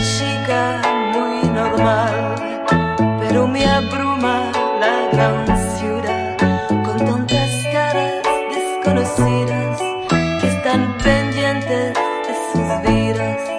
chica muy normal, pero me abruma la gran ciudad con tantas caras desconocidas que están pendientes de sus vidas.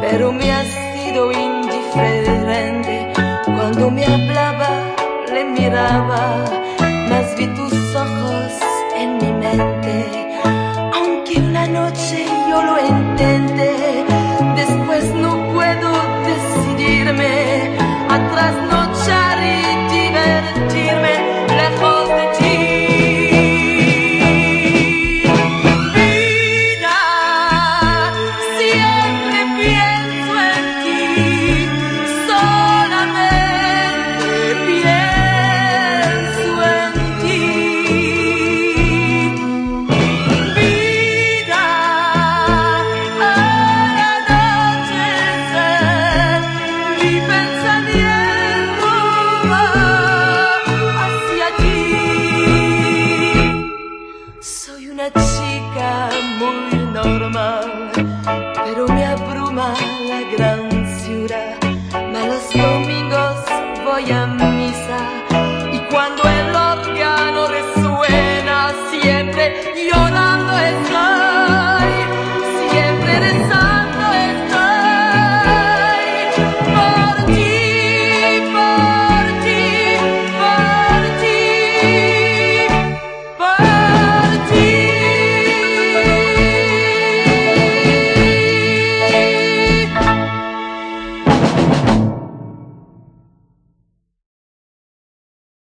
Pero me ha sido indiferente. Cuando me hablaba, le miraba, mas vi tus ojos en mi mente. Pero me abruma la gran ciudad. Ma los domingos voy a misa y cuando el órgano resuena siempre yo